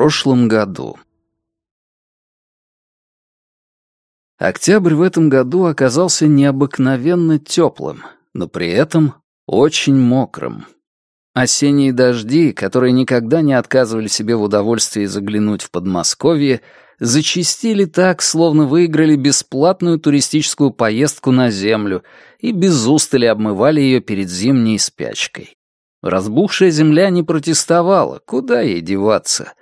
прошлом году. Октябрь в этом году оказался необыкновенно теплым, но при этом очень мокрым. Осенние дожди, которые никогда не отказывали себе в удовольствии заглянуть в Подмосковье, зачистили так, словно выиграли бесплатную туристическую поездку на Землю и без устали обмывали ее перед зимней спячкой. Разбухшая земля не протестовала, куда ей деваться.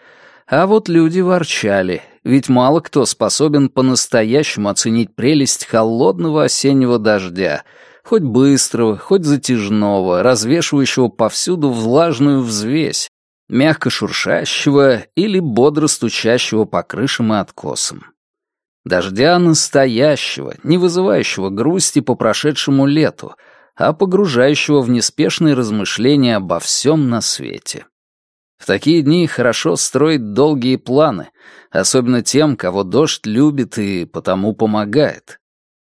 А вот люди ворчали, ведь мало кто способен по-настоящему оценить прелесть холодного осеннего дождя, хоть быстрого, хоть затяжного, развешивающего повсюду влажную взвесь, мягко шуршащего или бодро стучащего по крышам и откосам. Дождя настоящего, не вызывающего грусти по прошедшему лету, а погружающего в неспешные размышления обо всем на свете. В такие дни хорошо строить долгие планы, особенно тем, кого дождь любит и потому помогает.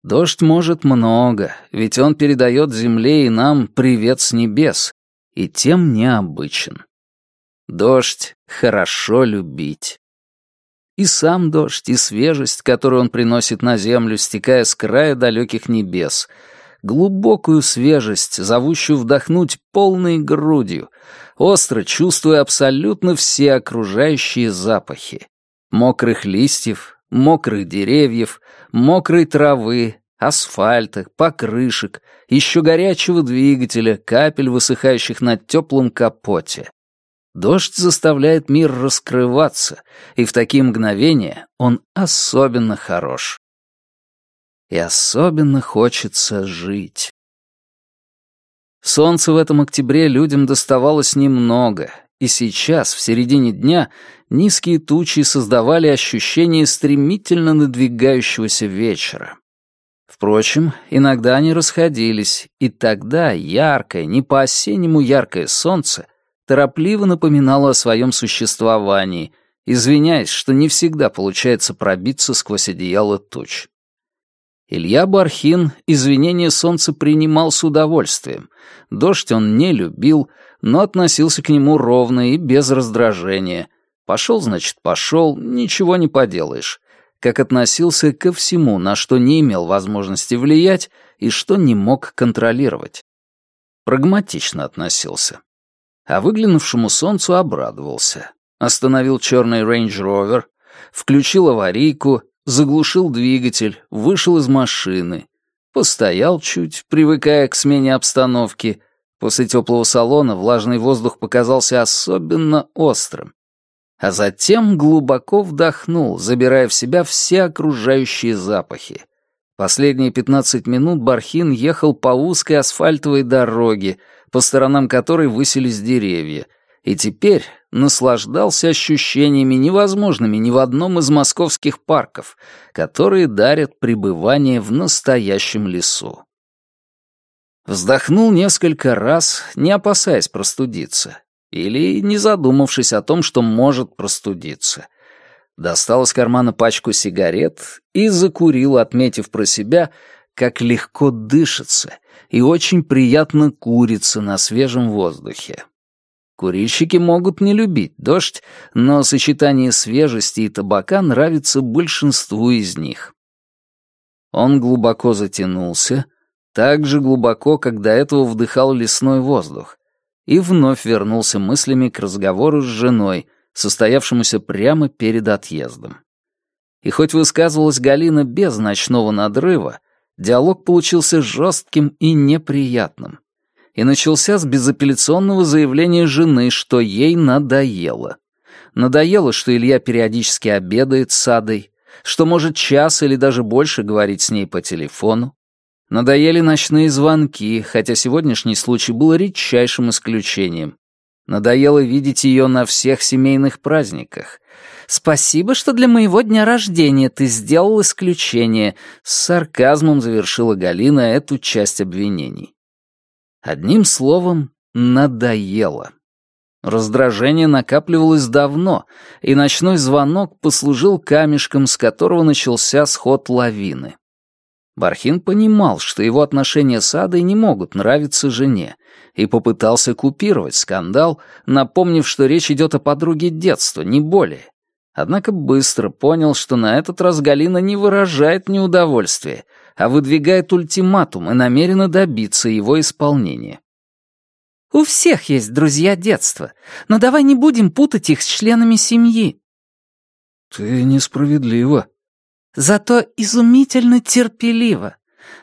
Дождь может много, ведь он передает земле и нам привет с небес, и тем необычен. Дождь хорошо любить. И сам дождь, и свежесть, которую он приносит на землю, стекая с края далеких небес — глубокую свежесть, зовущую вдохнуть полной грудью, остро чувствуя абсолютно все окружающие запахи. Мокрых листьев, мокрых деревьев, мокрой травы, асфальта, покрышек, еще горячего двигателя, капель, высыхающих на теплом капоте. Дождь заставляет мир раскрываться, и в такие мгновения он особенно хорош и особенно хочется жить. Солнца в этом октябре людям доставалось немного, и сейчас, в середине дня, низкие тучи создавали ощущение стремительно надвигающегося вечера. Впрочем, иногда они расходились, и тогда яркое, не по-осеннему яркое солнце торопливо напоминало о своем существовании, извиняясь, что не всегда получается пробиться сквозь одеяло туч. Илья Бархин извинения солнца принимал с удовольствием. Дождь он не любил, но относился к нему ровно и без раздражения. Пошел, значит, пошел, ничего не поделаешь. Как относился ко всему, на что не имел возможности влиять и что не мог контролировать. Прагматично относился. А выглянувшему солнцу обрадовался. Остановил черный рейндж-ровер, включил аварийку заглушил двигатель, вышел из машины, постоял чуть, привыкая к смене обстановки. После теплого салона влажный воздух показался особенно острым. А затем глубоко вдохнул, забирая в себя все окружающие запахи. Последние пятнадцать минут Бархин ехал по узкой асфальтовой дороге, по сторонам которой высились деревья — и теперь наслаждался ощущениями невозможными ни в одном из московских парков, которые дарят пребывание в настоящем лесу. Вздохнул несколько раз, не опасаясь простудиться, или не задумавшись о том, что может простудиться. Достал из кармана пачку сигарет и закурил, отметив про себя, как легко дышится и очень приятно курится на свежем воздухе. Курильщики могут не любить дождь, но сочетание свежести и табака нравится большинству из них. Он глубоко затянулся, так же глубоко, как до этого вдыхал лесной воздух, и вновь вернулся мыслями к разговору с женой, состоявшемуся прямо перед отъездом. И хоть высказывалась Галина без ночного надрыва, диалог получился жестким и неприятным и начался с безапелляционного заявления жены, что ей надоело. Надоело, что Илья периодически обедает с Адой, что может час или даже больше говорить с ней по телефону. Надоели ночные звонки, хотя сегодняшний случай был редчайшим исключением. Надоело видеть ее на всех семейных праздниках. «Спасибо, что для моего дня рождения ты сделал исключение», — с сарказмом завершила Галина эту часть обвинений. Одним словом, надоело. Раздражение накапливалось давно, и ночной звонок послужил камешком, с которого начался сход лавины. Бархин понимал, что его отношения с Адой не могут нравиться жене, и попытался купировать скандал, напомнив, что речь идет о подруге детства, не более. Однако быстро понял, что на этот раз Галина не выражает неудовольствия, а выдвигает ультиматум и намерена добиться его исполнения. «У всех есть друзья детства, но давай не будем путать их с членами семьи». «Ты несправедлива», Зато изумительно терпеливо.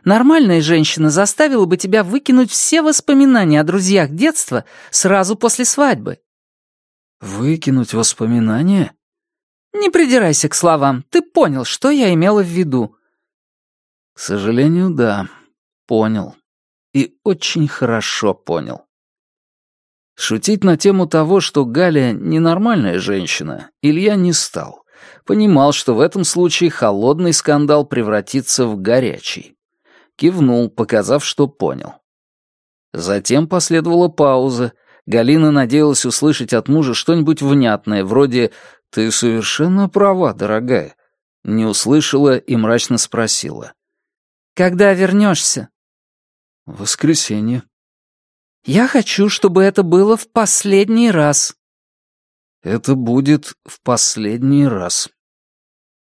Нормальная женщина заставила бы тебя выкинуть все воспоминания о друзьях детства сразу после свадьбы. Выкинуть воспоминания? Не придирайся к словам. Ты понял, что я имела в виду. К сожалению, да. Понял. И очень хорошо понял. Шутить на тему того, что Галя ненормальная женщина, Илья не стал понимал, что в этом случае холодный скандал превратится в горячий. Кивнул, показав, что понял. Затем последовала пауза. Галина надеялась услышать от мужа что-нибудь внятное, вроде «Ты совершенно права, дорогая». Не услышала и мрачно спросила. «Когда вернешься?» «Воскресенье». «Я хочу, чтобы это было в последний раз», это будет в последний раз.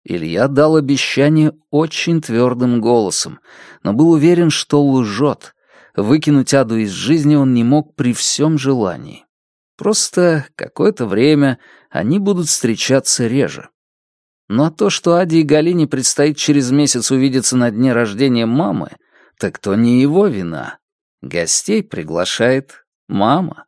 Илья дал обещание очень твердым голосом, но был уверен, что лжет. Выкинуть Аду из жизни он не мог при всем желании. Просто какое-то время они будут встречаться реже. Но то, что Аде и Галине предстоит через месяц увидеться на дне рождения мамы, так то не его вина. Гостей приглашает мама.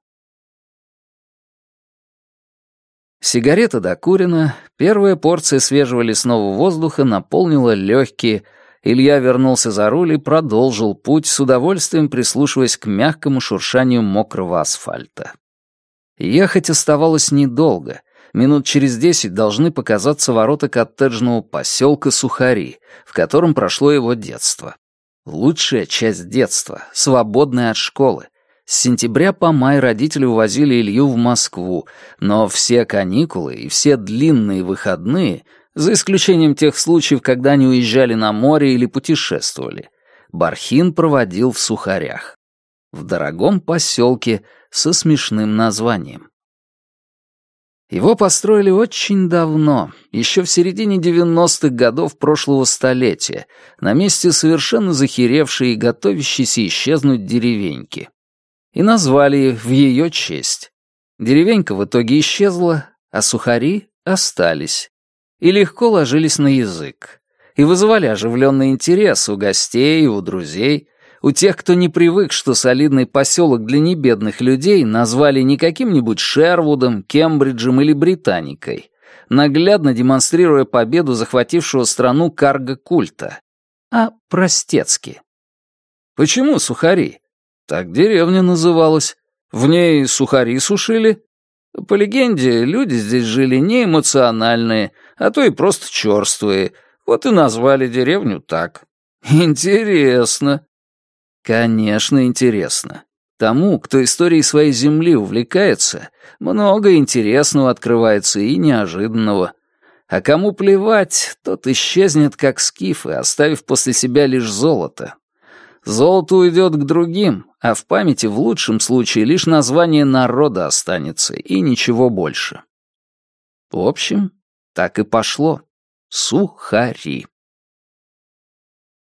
Сигарета докурена, первая порция свежего лесного воздуха наполнила легкие. Илья вернулся за руль и продолжил путь, с удовольствием прислушиваясь к мягкому шуршанию мокрого асфальта. Ехать оставалось недолго. Минут через десять должны показаться ворота коттеджного поселка Сухари, в котором прошло его детство. Лучшая часть детства, свободная от школы, с сентября по май родители увозили Илью в Москву, но все каникулы и все длинные выходные, за исключением тех случаев, когда они уезжали на море или путешествовали, Бархин проводил в Сухарях. В дорогом поселке со смешным названием. Его построили очень давно, еще в середине 90-х годов прошлого столетия, на месте совершенно захеревшей и готовящейся исчезнуть деревеньки и назвали в ее честь. Деревенька в итоге исчезла, а сухари остались. И легко ложились на язык. И вызывали оживленный интерес у гостей и у друзей, у тех, кто не привык, что солидный поселок для небедных людей назвали не каким-нибудь Шервудом, Кембриджем или Британикой, наглядно демонстрируя победу захватившего страну карго-культа, а простецки. Почему сухари? Так деревня называлась. В ней сухари сушили. По легенде, люди здесь жили не эмоциональные, а то и просто черствые. Вот и назвали деревню так. Интересно. Конечно, интересно. Тому, кто историей своей земли увлекается, много интересного открывается и неожиданного. А кому плевать, тот исчезнет, как скифы, оставив после себя лишь золото. Золото уйдет к другим, а в памяти в лучшем случае лишь название народа останется и ничего больше. В общем, так и пошло. Сухари.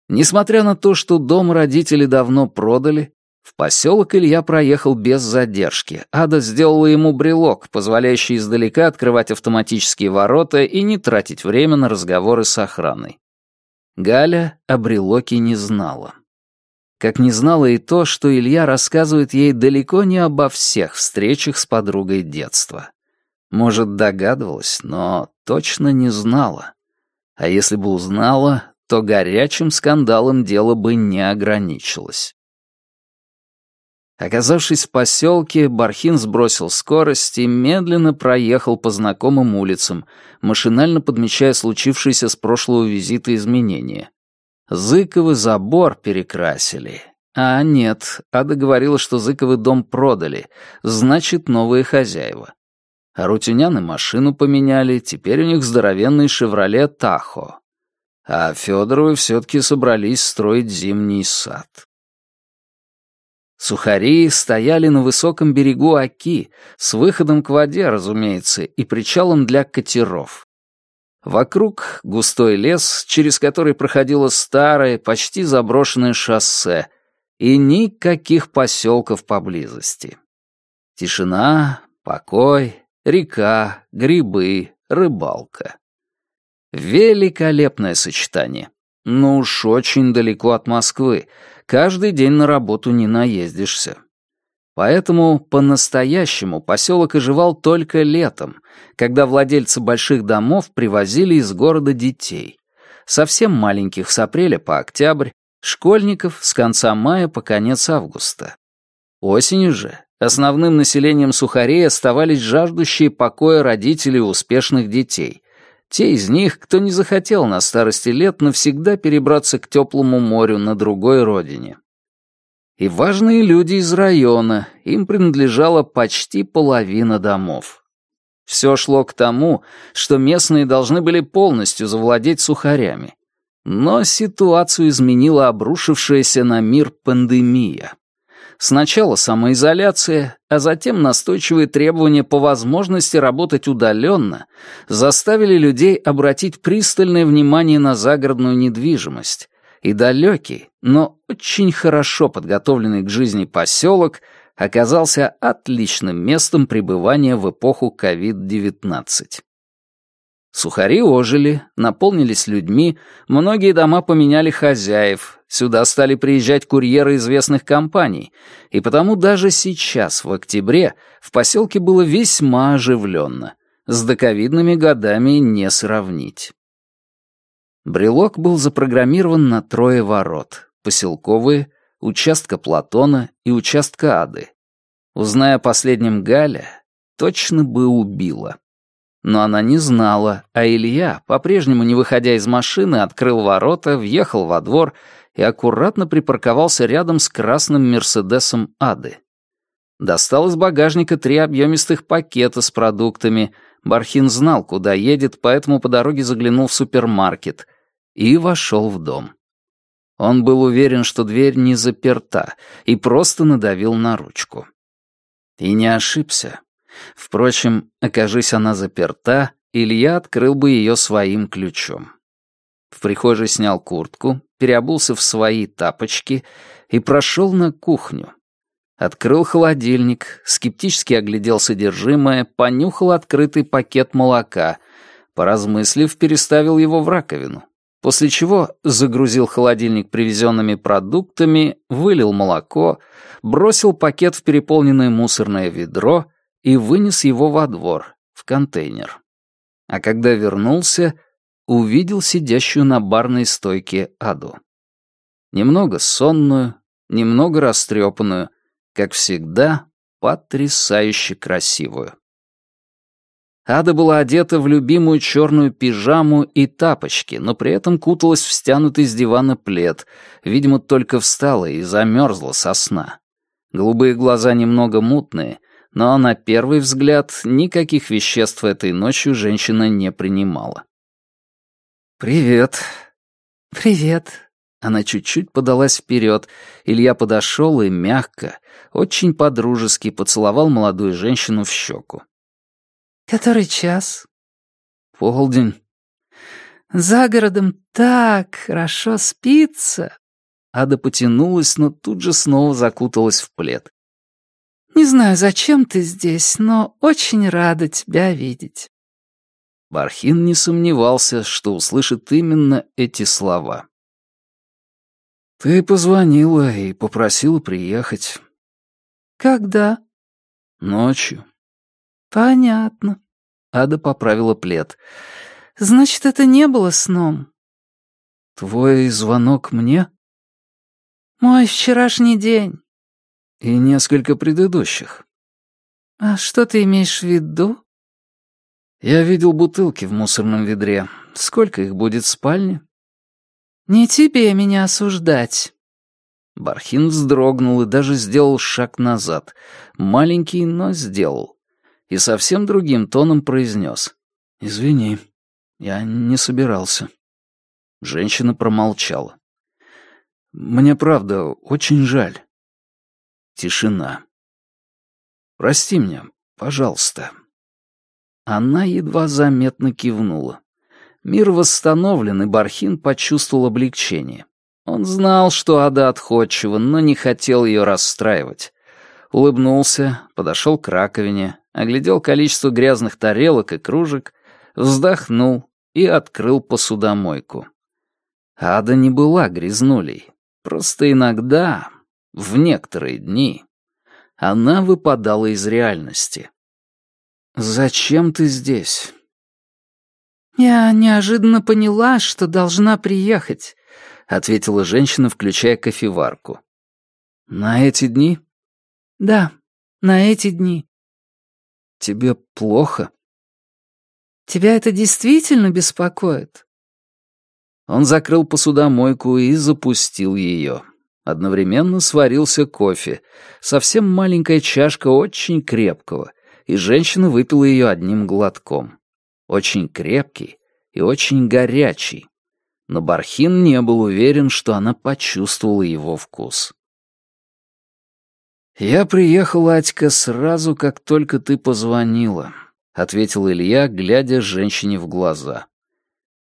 Несмотря на то, что дом родители давно продали, в поселок Илья проехал без задержки. Ада сделала ему брелок, позволяющий издалека открывать автоматические ворота и не тратить время на разговоры с охраной. Галя о брелоке не знала как не знала и то, что Илья рассказывает ей далеко не обо всех встречах с подругой детства. Может, догадывалась, но точно не знала. А если бы узнала, то горячим скандалом дело бы не ограничилось. Оказавшись в поселке, Бархин сбросил скорость и медленно проехал по знакомым улицам, машинально подмечая случившиеся с прошлого визита изменения. Зыковы забор перекрасили. А нет, Ада говорила, что Зыковы дом продали, значит, новые хозяева. А Рутюняны машину поменяли, теперь у них здоровенный «Шевроле Тахо». А Федоровы все-таки собрались строить зимний сад. Сухари стояли на высоком берегу Оки, с выходом к воде, разумеется, и причалом для катеров. Вокруг густой лес, через который проходило старое, почти заброшенное шоссе, и никаких поселков поблизости. Тишина, покой, река, грибы, рыбалка. Великолепное сочетание. Но уж очень далеко от Москвы, каждый день на работу не наездишься. Поэтому по-настоящему поселок оживал только летом, когда владельцы больших домов привозили из города детей. Совсем маленьких с апреля по октябрь, школьников с конца мая по конец августа. Осенью же основным населением Сухарей оставались жаждущие покоя родители успешных детей. Те из них, кто не захотел на старости лет навсегда перебраться к теплому морю на другой родине. И важные люди из района, им принадлежала почти половина домов. Все шло к тому, что местные должны были полностью завладеть сухарями. Но ситуацию изменила обрушившаяся на мир пандемия. Сначала самоизоляция, а затем настойчивые требования по возможности работать удаленно заставили людей обратить пристальное внимание на загородную недвижимость, и далекий, но очень хорошо подготовленный к жизни поселок оказался отличным местом пребывания в эпоху COVID-19. Сухари ожили, наполнились людьми, многие дома поменяли хозяев, сюда стали приезжать курьеры известных компаний, и потому даже сейчас, в октябре, в поселке было весьма оживленно. С доковидными годами не сравнить. Брелок был запрограммирован на трое ворот — поселковые, участка Платона и участка Ады. Узная о последнем Галя, точно бы убила. Но она не знала, а Илья, по-прежнему не выходя из машины, открыл ворота, въехал во двор и аккуратно припарковался рядом с красным «Мерседесом Ады». Достал из багажника три объемистых пакета с продуктами. Бархин знал, куда едет, поэтому по дороге заглянул в супермаркет — и вошел в дом. Он был уверен, что дверь не заперта, и просто надавил на ручку. И не ошибся. Впрочем, окажись она заперта, Илья открыл бы ее своим ключом. В прихожей снял куртку, переобулся в свои тапочки и прошел на кухню. Открыл холодильник, скептически оглядел содержимое, понюхал открытый пакет молока, поразмыслив, переставил его в раковину после чего загрузил холодильник привезенными продуктами, вылил молоко, бросил пакет в переполненное мусорное ведро и вынес его во двор, в контейнер. А когда вернулся, увидел сидящую на барной стойке Аду. Немного сонную, немного растрепанную, как всегда, потрясающе красивую. Ада была одета в любимую черную пижаму и тапочки, но при этом куталась в стянутый с дивана плед, видимо, только встала и замерзла со сна. Голубые глаза немного мутные, но на первый взгляд никаких веществ этой ночью женщина не принимала. «Привет». «Привет». Она чуть-чуть подалась вперед. Илья подошел и мягко, очень подружески поцеловал молодую женщину в щеку. «Который час?» «Полдень». «За городом так хорошо спится». Ада потянулась, но тут же снова закуталась в плед. «Не знаю, зачем ты здесь, но очень рада тебя видеть». Бархин не сомневался, что услышит именно эти слова. «Ты позвонила и попросила приехать». «Когда?» «Ночью». «Понятно». Ада поправила плед. «Значит, это не было сном?» «Твой звонок мне?» «Мой вчерашний день». «И несколько предыдущих». «А что ты имеешь в виду?» «Я видел бутылки в мусорном ведре. Сколько их будет в спальне?» «Не тебе меня осуждать». Бархин вздрогнул и даже сделал шаг назад. Маленький, но сделал и совсем другим тоном произнес. «Извини, я не собирался». Женщина промолчала. «Мне, правда, очень жаль». Тишина. «Прости меня, пожалуйста». Она едва заметно кивнула. Мир восстановлен, и Бархин почувствовал облегчение. Он знал, что Ада отходчива, но не хотел ее расстраивать. Улыбнулся, подошел к раковине, оглядел количество грязных тарелок и кружек, вздохнул и открыл посудомойку. Ада не была грязнулей. Просто иногда, в некоторые дни, она выпадала из реальности. «Зачем ты здесь?» «Я неожиданно поняла, что должна приехать», — ответила женщина, включая кофеварку. «На эти дни?» «Да, на эти дни». «Тебе плохо?» «Тебя это действительно беспокоит?» Он закрыл посудомойку и запустил ее. Одновременно сварился кофе. Совсем маленькая чашка очень крепкого, и женщина выпила ее одним глотком очень крепкий и очень горячий. Но Бархин не был уверен, что она почувствовала его вкус. «Я приехал, Атька, сразу, как только ты позвонила», — ответил Илья, глядя женщине в глаза.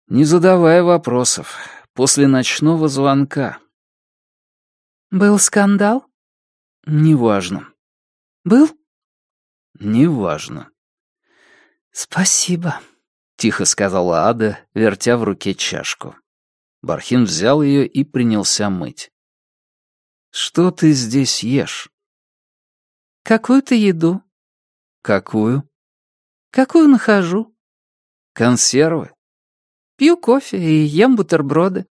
«Не задавая вопросов, после ночного звонка». «Был скандал?» «Неважно». «Был?» «Неважно». «Спасибо», тихо сказала Ада, вертя в руке чашку. Бархин взял ее и принялся мыть. «Что ты здесь ешь?» «Какую-то еду». «Какую?» «Какую нахожу». «Консервы?» «Пью кофе и ем бутерброды».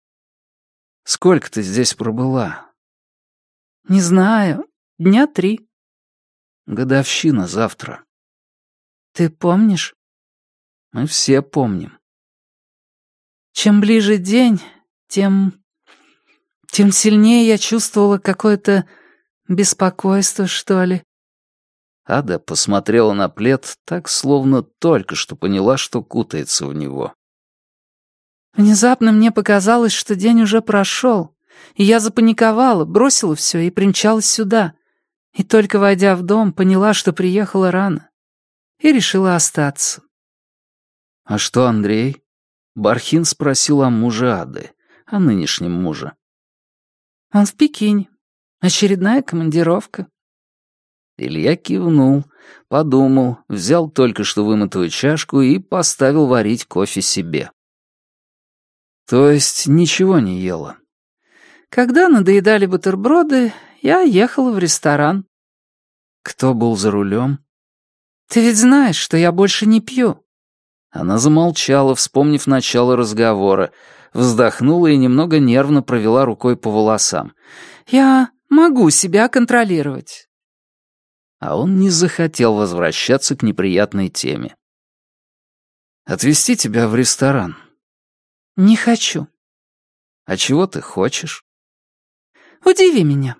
«Сколько ты здесь пробыла?» «Не знаю. Дня три». «Годовщина завтра». «Ты помнишь?» Мы все помним. Чем ближе день, тем... тем сильнее я чувствовала какое-то беспокойство, что ли. Ада посмотрела на плед так, словно только что поняла, что кутается в него. Внезапно мне показалось, что день уже прошел, и я запаниковала, бросила все и примчалась сюда. И только войдя в дом, поняла, что приехала рано. И решила остаться. «А что Андрей?» Бархин спросил о муже Ады, о нынешнем муже. «Он в Пекине. Очередная командировка». Илья кивнул, подумал, взял только что вымытую чашку и поставил варить кофе себе. «То есть ничего не ела?» «Когда надоедали бутерброды, я ехала в ресторан». «Кто был за рулем?» «Ты ведь знаешь, что я больше не пью». Она замолчала, вспомнив начало разговора, вздохнула и немного нервно провела рукой по волосам. «Я могу себя контролировать». А он не захотел возвращаться к неприятной теме. «Отвезти тебя в ресторан?» «Не хочу». «А чего ты хочешь?» «Удиви меня».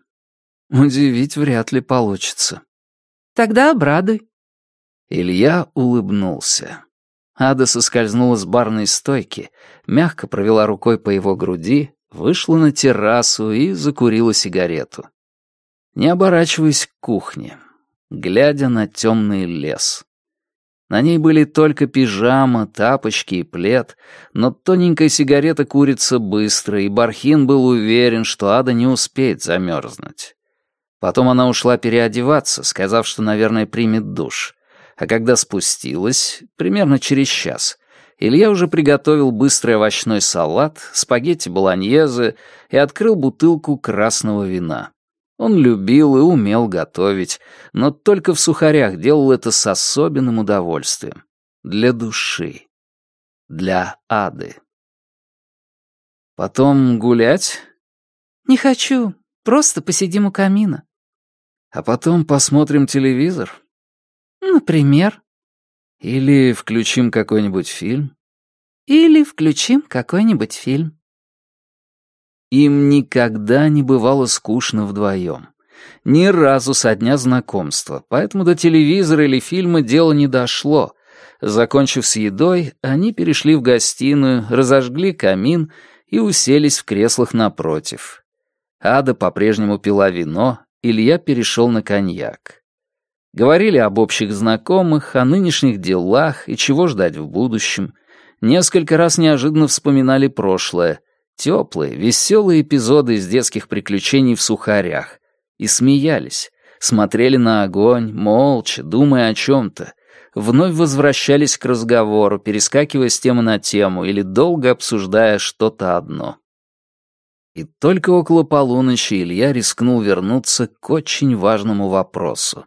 «Удивить вряд ли получится». «Тогда обрадуй». Илья улыбнулся. Ада соскользнула с барной стойки, мягко провела рукой по его груди, вышла на террасу и закурила сигарету. Не оборачиваясь к кухне, глядя на темный лес. На ней были только пижама, тапочки и плед, но тоненькая сигарета курится быстро, и Бархин был уверен, что Ада не успеет замерзнуть. Потом она ушла переодеваться, сказав, что, наверное, примет душ а когда спустилась, примерно через час, Илья уже приготовил быстрый овощной салат, спагетти болоньезе и открыл бутылку красного вина. Он любил и умел готовить, но только в сухарях делал это с особенным удовольствием. Для души. Для ады. Потом гулять? Не хочу. Просто посидим у камина. А потом посмотрим телевизор? Например? Или включим какой-нибудь фильм? Или включим какой-нибудь фильм. Им никогда не бывало скучно вдвоем. Ни разу со дня знакомства, поэтому до телевизора или фильма дело не дошло. Закончив с едой, они перешли в гостиную, разожгли камин и уселись в креслах напротив. Ада по-прежнему пила вино, Илья перешел на коньяк. Говорили об общих знакомых, о нынешних делах и чего ждать в будущем. Несколько раз неожиданно вспоминали прошлое, теплые, веселые эпизоды из детских приключений в сухарях. И смеялись, смотрели на огонь, молча, думая о чем-то, вновь возвращались к разговору, перескакивая с темы на тему или долго обсуждая что-то одно. И только около полуночи Илья рискнул вернуться к очень важному вопросу.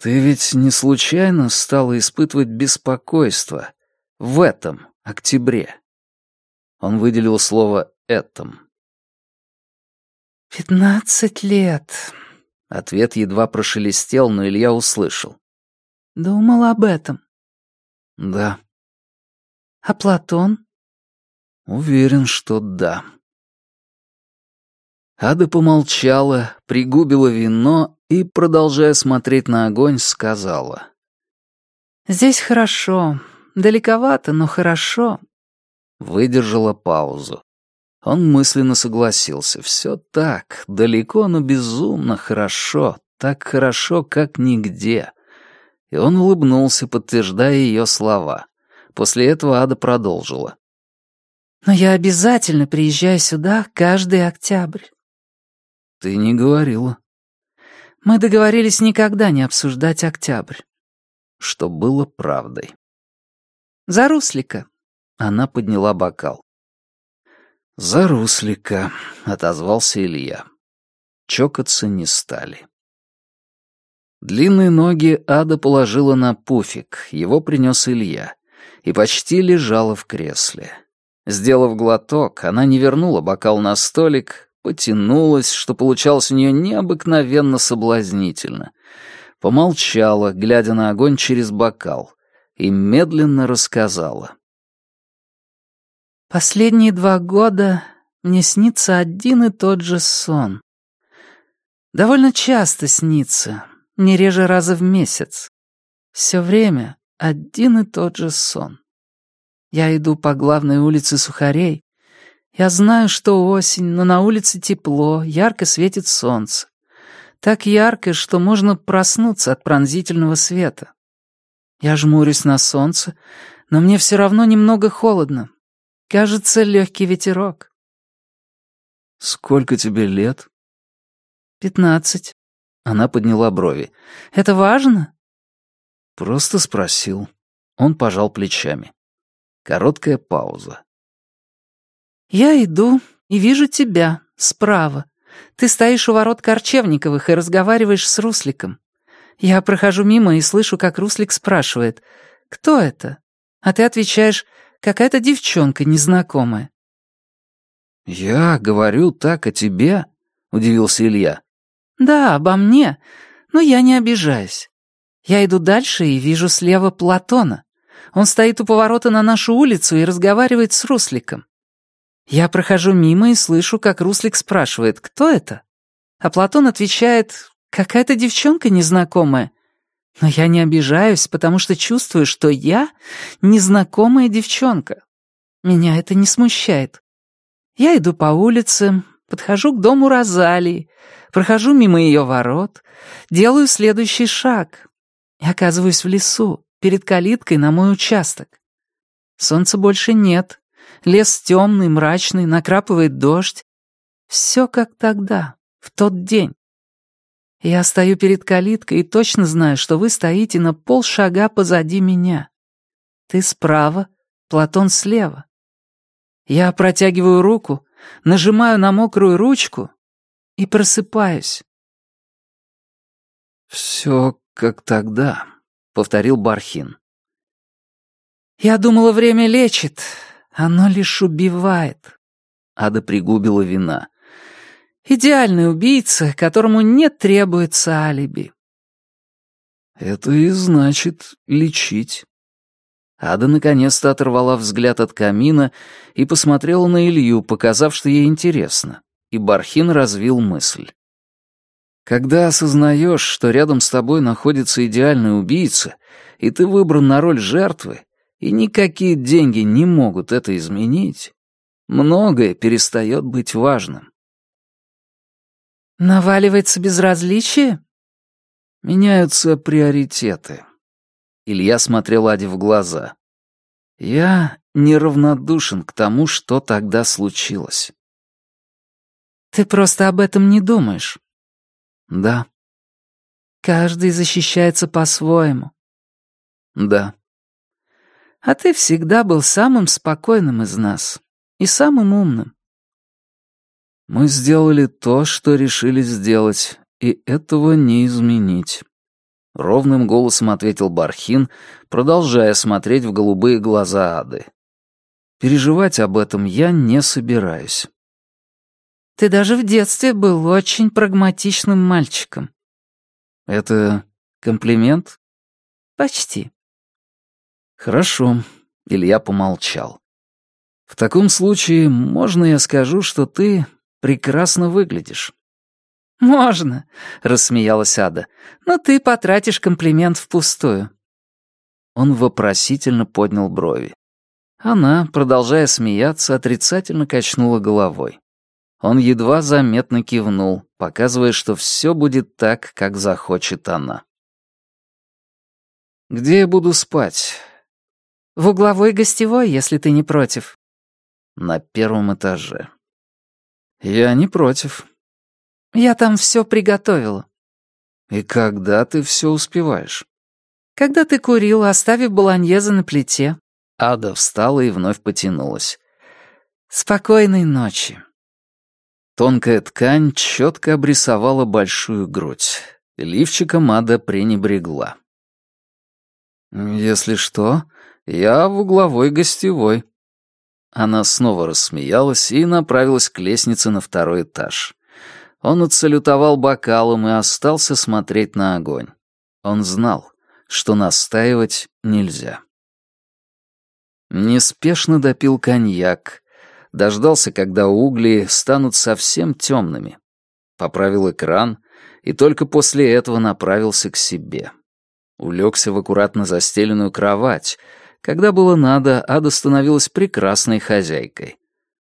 «Ты ведь не случайно стала испытывать беспокойство в этом октябре?» Он выделил слово «этом». «Пятнадцать лет». Ответ едва прошелестел, но Илья услышал. «Думал об этом?» «Да». «А Платон?» Уверен, что да. Ада помолчала, пригубила вино и, продолжая смотреть на огонь, сказала. «Здесь хорошо. Далековато, но хорошо». Выдержала паузу. Он мысленно согласился. Все так, далеко, но безумно хорошо. Так хорошо, как нигде. И он улыбнулся, подтверждая ее слова. После этого Ада продолжила. Но я обязательно приезжаю сюда каждый октябрь. Ты не говорила. Мы договорились никогда не обсуждать октябрь. Что было правдой. За Руслика. Она подняла бокал. «За Руслика», — отозвался Илья. Чокаться не стали. Длинные ноги Ада положила на пуфик, его принес Илья, и почти лежала в кресле. Сделав глоток, она не вернула бокал на столик, потянулась, что получалось у нее необыкновенно соблазнительно. Помолчала, глядя на огонь через бокал, и медленно рассказала. «Последние два года мне снится один и тот же сон. Довольно часто снится, не реже раза в месяц. Все время один и тот же сон. Я иду по главной улице Сухарей. Я знаю, что осень, но на улице тепло, ярко светит солнце. Так ярко, что можно проснуться от пронзительного света. Я жмурюсь на солнце, но мне все равно немного холодно. Кажется, легкий ветерок. «Сколько тебе лет?» «Пятнадцать». Она подняла брови. «Это важно?» Просто спросил. Он пожал плечами. Короткая пауза. «Я иду и вижу тебя, справа. Ты стоишь у ворот Корчевниковых и разговариваешь с Русликом. Я прохожу мимо и слышу, как Руслик спрашивает, «Кто это?» А ты отвечаешь, «Какая-то девчонка незнакомая». «Я говорю так о тебе?» — удивился Илья. «Да, обо мне, но я не обижаюсь. Я иду дальше и вижу слева Платона. Он стоит у поворота на нашу улицу и разговаривает с Русликом. Я прохожу мимо и слышу, как Руслик спрашивает, кто это? А Платон отвечает, какая-то девчонка незнакомая. Но я не обижаюсь, потому что чувствую, что я незнакомая девчонка. Меня это не смущает. Я иду по улице, подхожу к дому Розалии, прохожу мимо ее ворот, делаю следующий шаг и оказываюсь в лесу перед калиткой на мой участок. Солнца больше нет. Лес темный, мрачный, накрапывает дождь. Все как тогда, в тот день. Я стою перед калиткой и точно знаю, что вы стоите на полшага позади меня. Ты справа, Платон слева. Я протягиваю руку, нажимаю на мокрую ручку и просыпаюсь. «Все как тогда», повторил Бархин. «Я думала, время лечит. Оно лишь убивает». Ада пригубила вина. «Идеальный убийца, которому не требуется алиби». «Это и значит лечить». Ада наконец-то оторвала взгляд от камина и посмотрела на Илью, показав, что ей интересно. И Бархин развил мысль. Когда осознаешь, что рядом с тобой находится идеальный убийца, и ты выбран на роль жертвы, и никакие деньги не могут это изменить, многое перестает быть важным. «Наваливается безразличие?» Меняются приоритеты. Илья смотрел Аде в глаза. Я неравнодушен к тому, что тогда случилось. Ты просто об этом не думаешь. Да. Каждый защищается по-своему. Да. А ты всегда был самым спокойным из нас и самым умным. Мы сделали то, что решили сделать, и этого не изменить. Ровным голосом ответил Бархин, продолжая смотреть в голубые глаза Ады. Переживать об этом я не собираюсь. Ты даже в детстве был очень прагматичным мальчиком. Это комплимент? Почти. Хорошо. Илья помолчал. В таком случае, можно я скажу, что ты прекрасно выглядишь? «Можно», — рассмеялась Ада, — «но ты потратишь комплимент впустую». Он вопросительно поднял брови. Она, продолжая смеяться, отрицательно качнула головой. Он едва заметно кивнул, показывая, что все будет так, как захочет она. «Где я буду спать?» «В угловой гостевой, если ты не против». «На первом этаже». «Я не против. Я там все приготовила». «И когда ты все успеваешь?» «Когда ты курил, оставив баланьеза на плите». Ада встала и вновь потянулась. «Спокойной ночи». Тонкая ткань четко обрисовала большую грудь. Лифчиком Ада пренебрегла. «Если что, я в угловой гостевой». Она снова рассмеялась и направилась к лестнице на второй этаж. Он отсалютовал бокалом и остался смотреть на огонь. Он знал, что настаивать нельзя. Неспешно допил коньяк, дождался, когда угли станут совсем темными. Поправил экран и только после этого направился к себе. Улегся в аккуратно застеленную кровать. Когда было надо, Ада становилась прекрасной хозяйкой.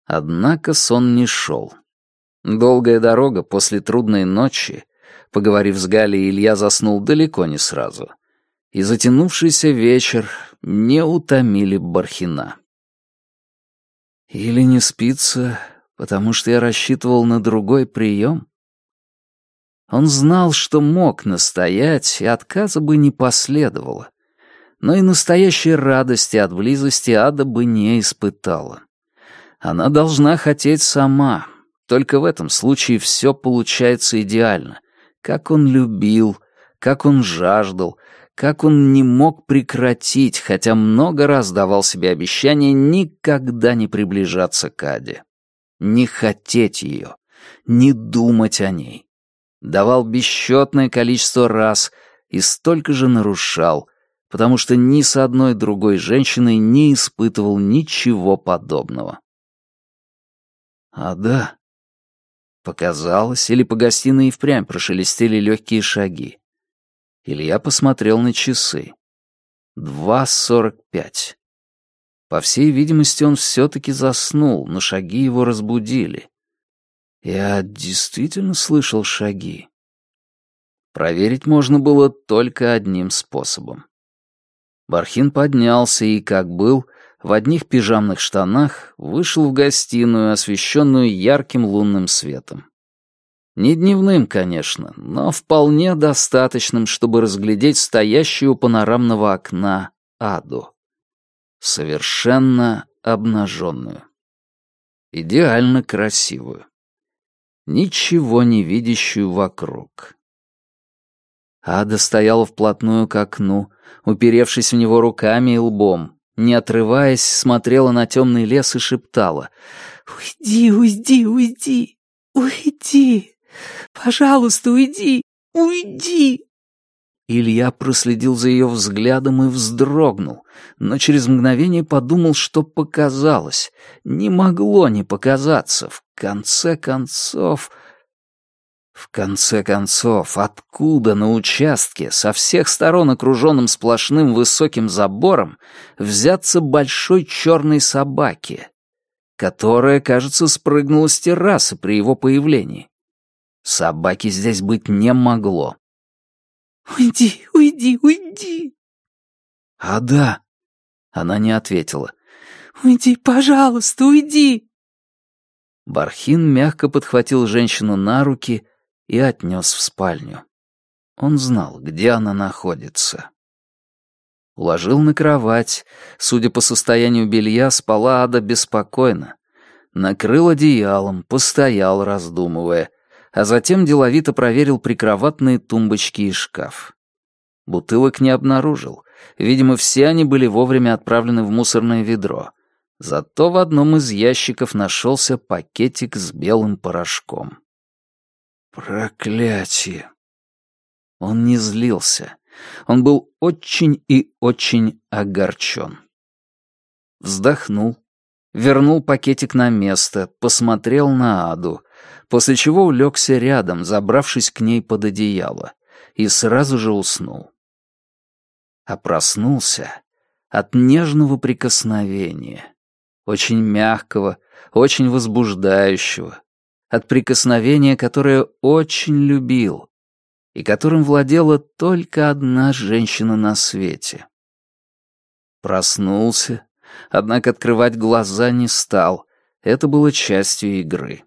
Однако сон не шел. Долгая дорога после трудной ночи, поговорив с Галей, Илья заснул далеко не сразу. И затянувшийся вечер не утомили Бархина. Или не спится, потому что я рассчитывал на другой прием? Он знал, что мог настоять, и отказа бы не последовало. Но и настоящей радости от близости Ада бы не испытала. Она должна хотеть сама, только в этом случае все получается идеально. Как он любил, как он жаждал, как он не мог прекратить, хотя много раз давал себе обещание никогда не приближаться к Аде. Не хотеть ее, не думать о ней. Давал бесчетное количество раз и столько же нарушал, потому что ни с одной другой женщиной не испытывал ничего подобного. «Ада», Показалось, или по гостиной и впрямь прошелестели легкие шаги. Илья посмотрел на часы. Два сорок пять. По всей видимости, он все-таки заснул, но шаги его разбудили. Я действительно слышал шаги. Проверить можно было только одним способом. Бархин поднялся и, как был, в одних пижамных штанах вышел в гостиную, освещенную ярким лунным светом. Не дневным, конечно, но вполне достаточным, чтобы разглядеть стоящую у панорамного окна Аду. Совершенно обнаженную. Идеально красивую. Ничего не видящую вокруг. Ада стояла вплотную к окну, уперевшись в него руками и лбом, не отрываясь, смотрела на темный лес и шептала. «Уйди, уйди, уйди, уйди! Пожалуйста, уйди, уйди!» Илья проследил за ее взглядом и вздрогнул, но через мгновение подумал, что показалось. Не могло не показаться. В конце концов... В конце концов, откуда на участке, со всех сторон окруженным сплошным высоким забором, взяться большой черной собаке? которая, кажется, спрыгнула с террасы при его появлении. Собаки здесь быть не могло. «Уйди, уйди, уйди!» «А да!» Она не ответила. «Уйди, пожалуйста, уйди!» Бархин мягко подхватил женщину на руки и отнес в спальню. Он знал, где она находится. Уложил на кровать. Судя по состоянию белья, спала Ада беспокойно. Накрыл одеялом, постоял, раздумывая, а затем деловито проверил прикроватные тумбочки и шкаф. Бутылок не обнаружил. Видимо, все они были вовремя отправлены в мусорное ведро. Зато в одном из ящиков нашелся пакетик с белым порошком. Проклятие! Он не злился. Он был очень и очень огорчен. Вздохнул, вернул пакетик на место, посмотрел на Аду, после чего улегся рядом, забравшись к ней под одеяло, и сразу же уснул. А проснулся от нежного прикосновения, очень мягкого, очень возбуждающего, от прикосновения, которое очень любил, и которым владела только одна женщина на свете. Проснулся, однако открывать глаза не стал, это было частью игры.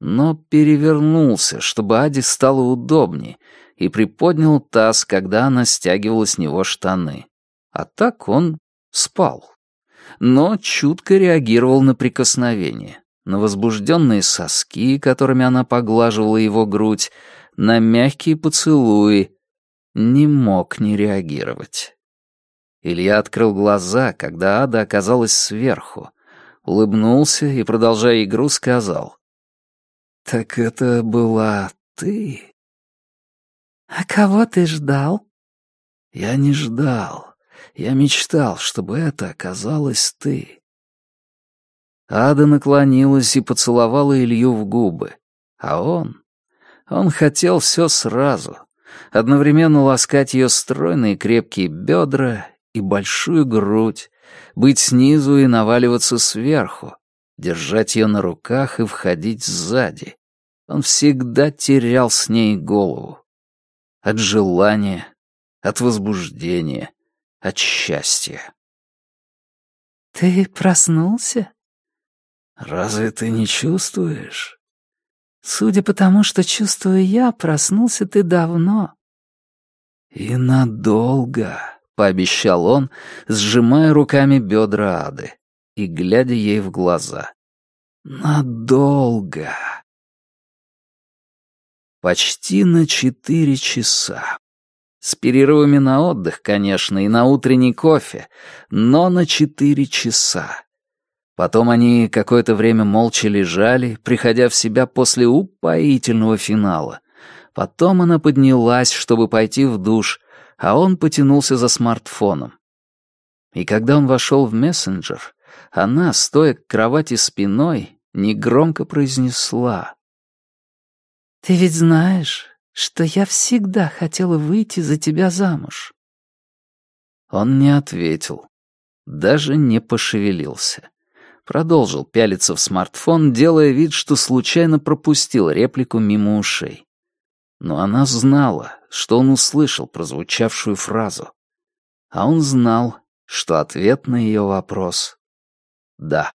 Но перевернулся, чтобы Аде стало удобнее, и приподнял таз, когда она стягивала с него штаны. А так он спал. Но чутко реагировал на прикосновение, на возбужденные соски, которыми она поглаживала его грудь, на мягкие поцелуи, не мог не реагировать. Илья открыл глаза, когда Ада оказалась сверху, улыбнулся и, продолжая игру, сказал. «Так это была ты?» «А кого ты ждал?» «Я не ждал. Я мечтал, чтобы это оказалась ты». Ада наклонилась и поцеловала Илью в губы, а он он хотел все сразу. Одновременно ласкать ее стройные крепкие бедра и большую грудь, быть снизу и наваливаться сверху, держать ее на руках и входить сзади. Он всегда терял с ней голову. От желания, от возбуждения, от счастья. «Ты проснулся?» «Разве ты не чувствуешь?» Судя по тому, что чувствую я, проснулся ты давно». «И надолго», — пообещал он, сжимая руками бедра Ады и глядя ей в глаза. «Надолго». Почти на четыре часа. С перерывами на отдых, конечно, и на утренний кофе, но на четыре часа. Потом они какое-то время молча лежали, приходя в себя после упоительного финала. Потом она поднялась, чтобы пойти в душ, а он потянулся за смартфоном. И когда он вошел в мессенджер, она, стоя к кровати спиной, негромко произнесла. «Ты ведь знаешь, что я всегда хотела выйти за тебя замуж?» Он не ответил, даже не пошевелился. Продолжил пялиться в смартфон, делая вид, что случайно пропустил реплику мимо ушей. Но она знала, что он услышал прозвучавшую фразу. А он знал, что ответ на ее вопрос — да.